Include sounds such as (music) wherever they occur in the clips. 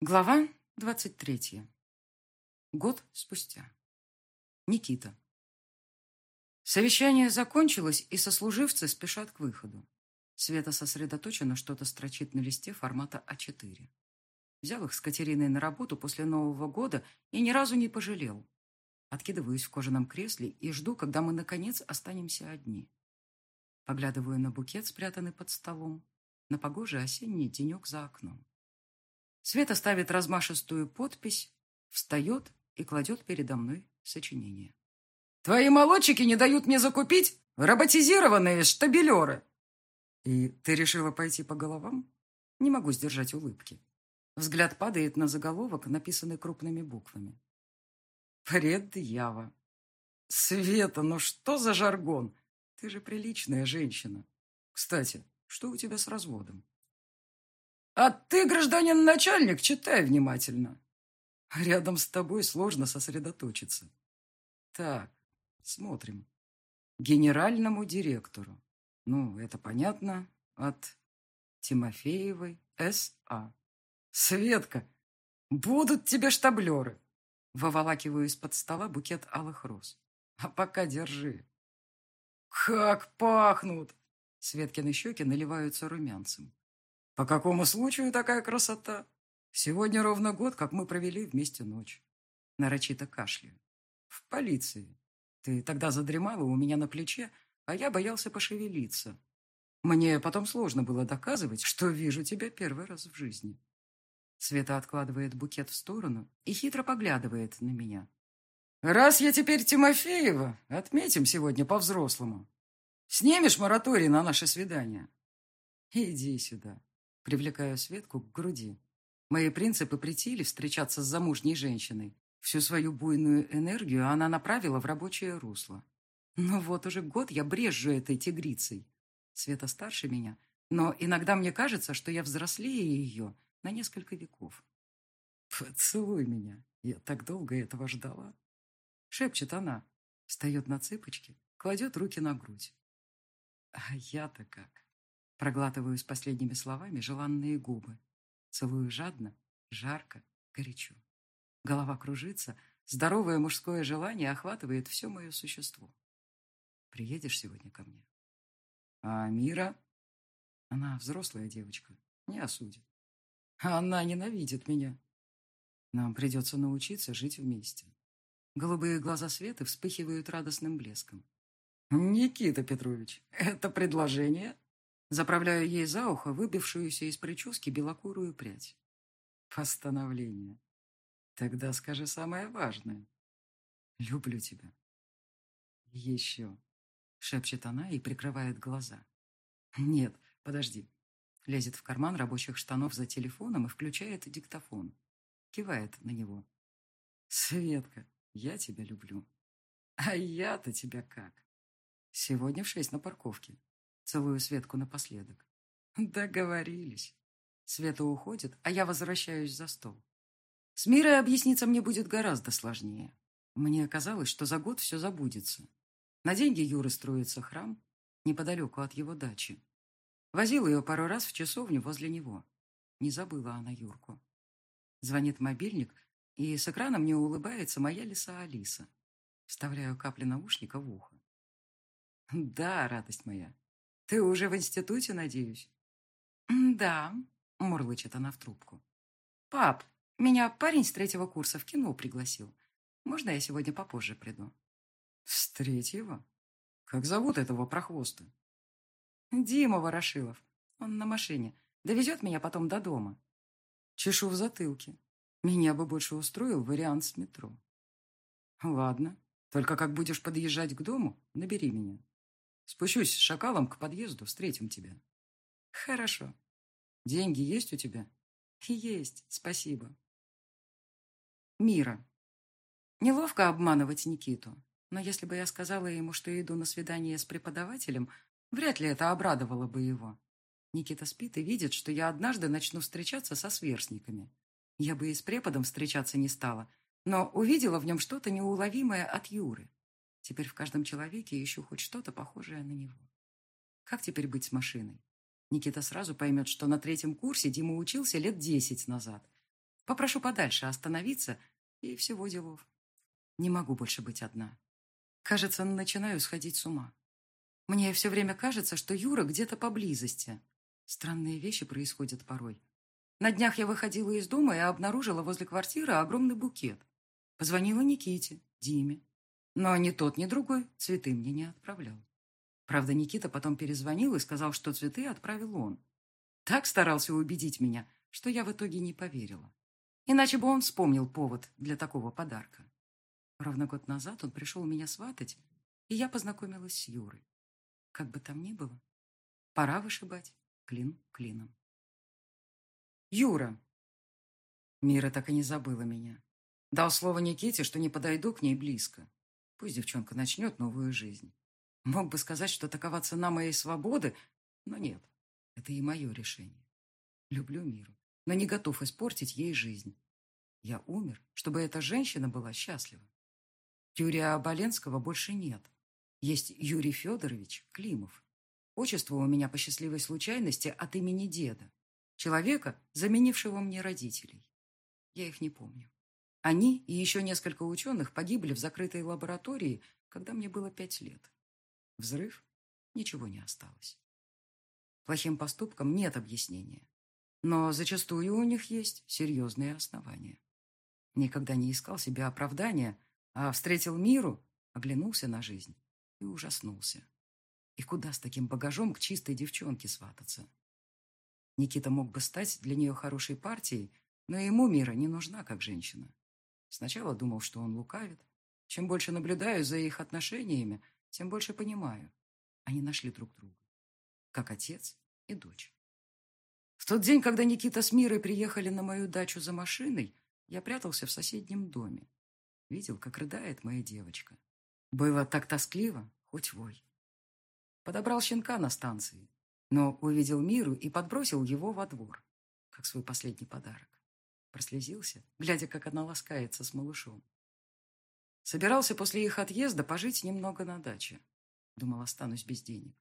Глава двадцать третья. Год спустя. Никита. Совещание закончилось, и сослуживцы спешат к выходу. Света сосредоточенно что-то строчит на листе формата А4. Взял их с Катериной на работу после Нового года и ни разу не пожалел. Откидываюсь в кожаном кресле и жду, когда мы, наконец, останемся одни. Поглядываю на букет, спрятанный под столом, на погожий осенний денек за окном. Света ставит размашистую подпись, встает и кладет передо мной сочинение. «Твои молодчики не дают мне закупить роботизированные штабелеры!» «И ты решила пойти по головам?» Не могу сдержать улыбки. Взгляд падает на заголовок, написанный крупными буквами. «Предъява!» «Света, ну что за жаргон? Ты же приличная женщина. Кстати, что у тебя с разводом?» А ты, гражданин начальник, читай внимательно. Рядом с тобой сложно сосредоточиться. Так, смотрим. Генеральному директору. Ну, это понятно. От Тимофеевой С.А. Светка, будут тебе штаблеры. Выволакиваю из-под стола букет алых роз. А пока держи. Как пахнут! Светкины щеки наливаются румянцем. По какому случаю такая красота? Сегодня ровно год, как мы провели вместе ночь. Нарочито кашляю. В полиции. Ты тогда задремала у меня на плече, а я боялся пошевелиться. Мне потом сложно было доказывать, что вижу тебя первый раз в жизни. Света откладывает букет в сторону и хитро поглядывает на меня. «Раз я теперь Тимофеева, отметим сегодня по-взрослому. Снимешь мораторий на наше свидание?» «Иди сюда», Привлекаю Светку к груди. Мои принципы притили встречаться с замужней женщиной. Всю свою буйную энергию она направила в рабочее русло. Но вот уже год я брежу этой тигрицей. Света старше меня, но иногда мне кажется, что я взрослее ее на несколько веков. «Поцелуй меня, я так долго этого ждала», — шепчет она, встает на цыпочки, кладет руки на грудь. А я-то как? Проглатываю с последними словами желанные губы. Целую жадно, жарко, горячо. Голова кружится, здоровое мужское желание охватывает все мое существо. Приедешь сегодня ко мне? А Мира? Она взрослая девочка, не осудит. Она ненавидит меня. Нам придется научиться жить вместе. Голубые глаза Светы вспыхивают радостным блеском. «Никита Петрович, это предложение?» Заправляю ей за ухо выбившуюся из прически белокурую прядь. Постановление. Тогда скажи самое важное. Люблю тебя. Еще. Шепчет она и прикрывает глаза. Нет, подожди. Лезет в карман рабочих штанов за телефоном и включает диктофон. Кивает на него. Светка, я тебя люблю. А я-то тебя как? Сегодня в шесть на парковке. Целую Светку напоследок. (laughs) Договорились. Света уходит, а я возвращаюсь за стол. С Мирой объясниться мне будет гораздо сложнее. Мне казалось, что за год все забудется. На деньги Юры строится храм неподалеку от его дачи. Возил ее пару раз в часовню возле него. Не забыла она Юрку. Звонит мобильник, и с экрана мне улыбается моя лиса Алиса. Вставляю капли наушника в ухо. (laughs) Да, радость моя, ты уже в институте, надеюсь? Да, мурлычет она в трубку. Пап, меня парень с третьего курса в кино пригласил. Можно я сегодня попозже приду? С третьего? Как зовут этого прохвоста? Дима Ворошилов. Он на машине. Довезет меня потом до дома. Чешу в затылке. Меня бы больше устроил вариант с метро. Ладно. Только как будешь подъезжать к дому, набери меня. Спущусь с шакалом к подъезду, встретим тебя. Хорошо. Деньги есть у тебя? Есть, спасибо. Мира. Неловко обманывать Никиту, но если бы я сказала ему, что иду на свидание с преподавателем, вряд ли это обрадовало бы его. Никита спит и видит, что я однажды начну встречаться со сверстниками. Я бы и с преподом встречаться не стала, но увидела в нем что-то неуловимое от Юры. Теперь в каждом человеке ищу хоть что-то похожее на него. Как теперь быть с машиной? Никита сразу поймет, что на третьем курсе Дима учился лет десять назад. Попрошу подальше остановиться и всего делов. Не могу больше быть одна. Кажется, начинаю сходить с ума. Мне все время кажется, что Юра где-то поблизости. Странные вещи происходят порой. На днях я выходила из дома и обнаружила возле квартиры огромный букет. Позвонила Никите, Диме. Но ни тот, ни другой цветы мне не отправлял. Правда, Никита потом перезвонил и сказал, что цветы отправил он. Так старался убедить меня, что я в итоге не поверила. Иначе бы он вспомнил повод для такого подарка. Ровно год назад он пришел меня сватать, и я познакомилась с Юрой. Как бы там ни было, пора вышибать клин клином. Юра. Мира так и не забыла меня. Дал слово Никите, что не подойду к ней близко. Пусть девчонка начнет новую жизнь. Мог бы сказать, что такова цена моей свободы, но нет. Это и мое решение. Люблю Миру, но не готов испортить ей жизнь. Я умер, чтобы эта женщина была счастлива. Юрия Оболенского больше нет. Есть Юрий Федорович Климов. Отчество у меня по счастливой случайности от имени деда. Человека, заменившего мне родителей. Я их не помню. Они и еще несколько ученых погибли в закрытой лаборатории, когда мне было пять лет. Взрыв? Ничего не осталось. Плохим поступкам нет объяснения. Но зачастую у них есть серьезные основания. Никогда не искал себе оправдания, а встретил миру, оглянулся на жизнь и ужаснулся. И куда с таким багажом к чистой девчонке свататься? Никита мог бы стать для нее хорошей партией, но ему Мира не нужна как женщина. Сначала думал, что он лукавит. Чем больше наблюдаю за их отношениями, тем больше понимаю. Они нашли друг друга. Как отец и дочь. В тот день, когда Никита с Мирой приехали на мою дачу за машиной, я прятался в соседнем доме. Видел, как рыдает моя девочка. Было так тоскливо, хоть вой. Подобрал щенка на станции, но увидел Миру и подбросил его во двор, как свой последний подарок. Прослезился, глядя, как она ласкается с малышом. Собирался после их отъезда пожить немного на даче. Думал, останусь без денег.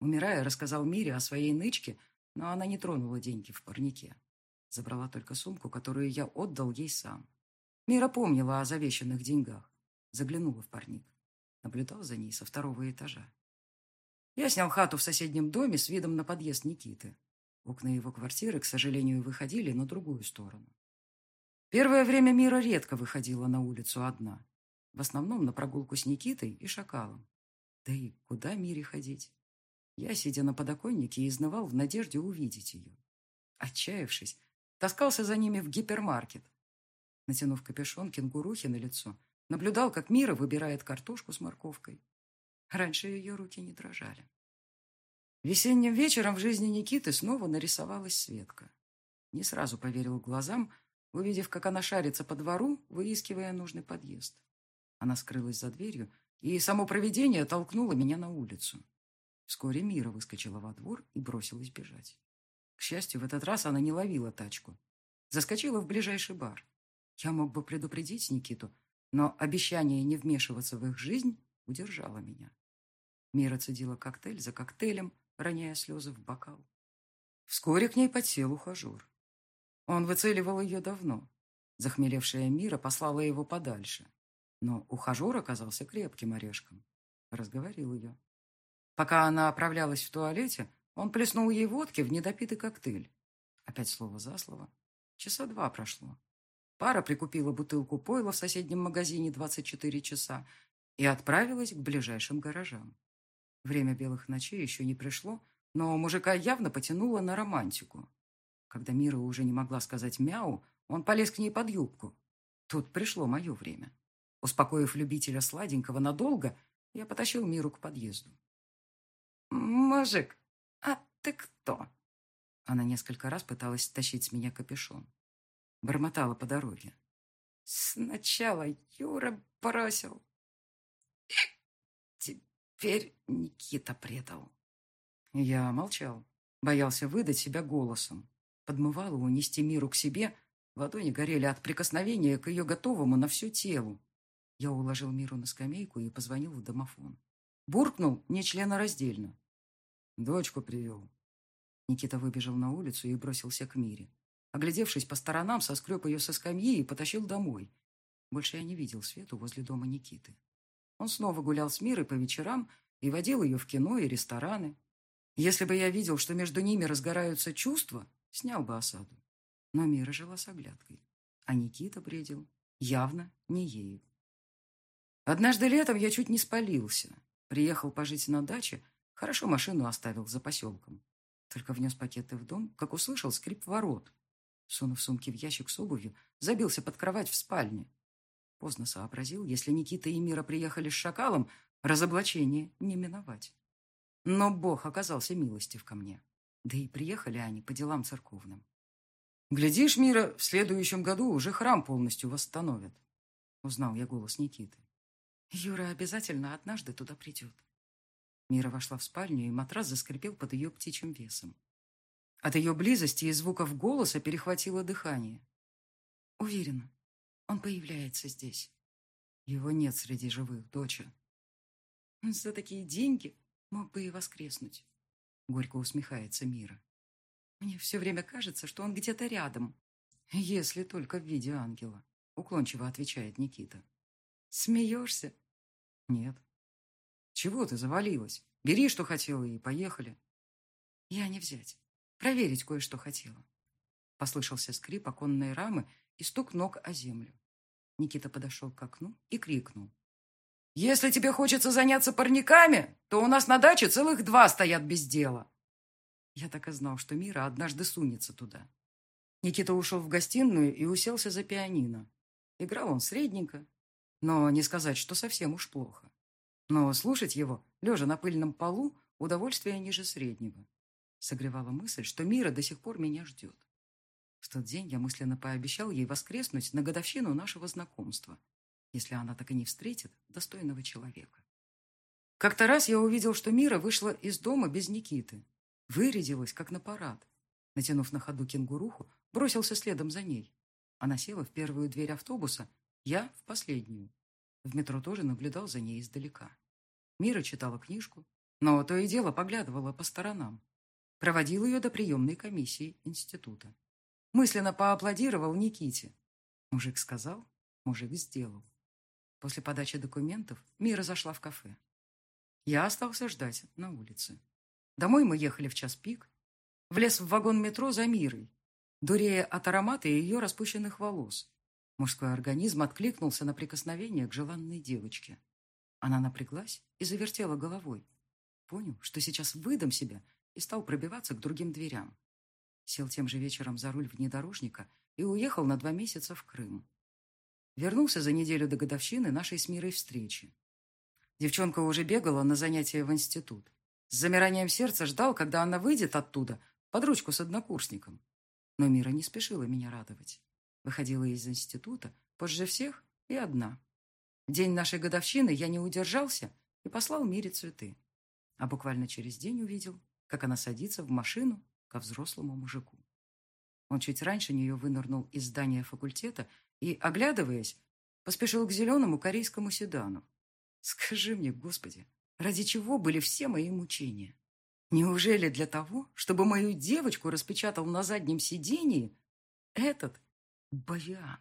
Умирая, рассказал Мире о своей нычке, но она не тронула деньги в парнике. Забрала только сумку, которую я отдал ей сам. Мира помнила о завещанных деньгах. Заглянула в парник. Наблюдал за ней со второго этажа. Я снял хату в соседнем доме с видом на подъезд Никиты. Окна его квартиры, к сожалению, выходили на другую сторону. Первое время Мира редко выходила на улицу одна. В основном на прогулку с Никитой и Шакалом. Да и куда Мире ходить? Я, сидя на подоконнике, изнывал в надежде увидеть ее. Отчаявшись, таскался за ними в гипермаркет. Натянув капюшон кенгурухи на лицо, наблюдал, как Мира выбирает картошку с морковкой. Раньше ее руки не дрожали. Весенним вечером в жизни Никиты снова нарисовалась Светка. Не сразу поверил глазам, увидев, как она шарится по двору, выискивая нужный подъезд. Она скрылась за дверью, и само провидение толкнуло меня на улицу. Вскоре Мира выскочила во двор и бросилась бежать. К счастью, в этот раз она не ловила тачку. Заскочила в ближайший бар. Я мог бы предупредить Никиту, но обещание не вмешиваться в их жизнь удержала меня. Мира цедила коктейль за коктейлем, роняя слезы в бокал. Вскоре к ней подсел ухажер. Он выцеливал ее давно. Захмелевшая Мира послала его подальше. Но ухажер оказался крепким орешком. Разговорил ее. Пока она оправлялась в туалете, он плеснул ей водки в недопитый коктейль. Опять слово за слово. Часа два прошло. Пара прикупила бутылку пойла в соседнем магазине 24 часа и отправилась к ближайшим гаражам. Время белых ночей еще не пришло, но мужика явно потянуло на романтику. Когда Мира уже не могла сказать «мяу», он полез к ней под юбку. Тут пришло мое время. Успокоив любителя сладенького надолго, я потащил Миру к подъезду. «Мужик, а ты кто?» Она несколько раз пыталась тащить с меня капюшон. Бормотала по дороге. «Сначала Юра бросил, Теперь Никита предал. Я молчал, боялся выдать себя голосом. Подмывало унести миру к себе, ладони горели от прикосновения к ее готовому на все телу. Я уложил миру на скамейку и позвонил в домофон. Буркнул нечленораздельно. Дочку привел. Никита выбежал на улицу и бросился к Мире. Оглядевшись по сторонам, соскреб ее со скамьи и потащил домой. Больше я не видел Свету возле дома Никиты. Он снова гулял с Мирой по вечерам и водил ее в кино и рестораны. Если бы я видел, что между ними разгораются чувства, снял бы осаду. Но Мира жила с оглядкой, а Никита бредил явно не ею. Однажды летом я чуть не спалился. Приехал пожить на даче, хорошо машину оставил за поселком. Только внес пакеты в дом, как услышал скрип ворот. Сунув сумки в ящик с обувью, забился под кровать в спальне. Поздно сообразил, если Никита и Мира приехали с шакалом, разоблачение не миновать. Но Бог оказался милостив ко мне. Да и приехали они по делам церковным. Глядишь, Мира, в следующем году уже храм полностью восстановят. Узнал я голос Никиты. Юра обязательно однажды туда придет. Мира вошла в спальню, и матрас заскрипел под ее птичьим весом. От ее близости и звуков голоса перехватило дыхание. Уверена, он появляется здесь. Его нет среди живых, доча. За такие деньги мог бы и воскреснуть. Горько усмехается Мира. Мне все время кажется, что он где-то рядом. Если только в виде ангела, уклончиво отвечает Никита. Смеешься? Нет. Чего ты завалилась? Бери, что хотела, и поехали. Я не взять. Проверить кое-что хотела. Послышался скрип оконной рамы и стук ног о землю. Никита подошел к окну и крикнул. «Если тебе хочется заняться парниками, то у нас на даче целых два стоят без дела». Я так и знал, что Мира однажды сунется туда. Никита ушел в гостиную и уселся за пианино. Играл он средненько, но не сказать, что совсем уж плохо. Но слушать его, лежа на пыльном полу, удовольствие ниже среднего. Согревала мысль, что Мира до сих пор меня ждет. В тот день я мысленно пообещал ей воскреснуть на годовщину нашего знакомства, если она так и не встретит достойного человека. Как-то раз я увидел, что Мира вышла из дома без Никиты. Вырядилась, как на парад. Натянув на ходу кенгуруху, бросился следом за ней. Она села в первую дверь автобуса, я в последнюю. В метро тоже наблюдал за ней издалека. Мира читала книжку, но то и дело поглядывала по сторонам. Проводил ее до приемной комиссии института. Мысленно поаплодировал Никите. Мужик сказал, мужик сделал. После подачи документов Мира зашла в кафе. Я остался ждать на улице. Домой мы ехали в час пик. Влез в вагон метро за Мирой, дурея от аромата ее распущенных волос. Мужской организм откликнулся на прикосновение к желанной девочке. Она напряглась и завертела головой. Понял, что сейчас выдам себя, и стал пробиваться к другим дверям. Сел тем же вечером за руль внедорожника и уехал на два месяца в Крым. Вернулся за неделю до годовщины нашей с Мирой встречи. Девчонка уже бегала на занятия в институт. С замиранием сердца ждал, когда она выйдет оттуда, под ручку с однокурсником. Но Мира не спешила меня радовать. Выходила из института позже всех и одна. В день нашей годовщины я не удержался и послал Мире цветы. А буквально через день увидел, как она садится в машину ко взрослому мужику. Он чуть раньше нее вынырнул из здания факультета и, оглядываясь, поспешил к зеленому корейскому седану. Скажи мне, Господи, ради чего были все мои мучения? Неужели для того, чтобы мою девочку распечатал на заднем сидении этот Баян?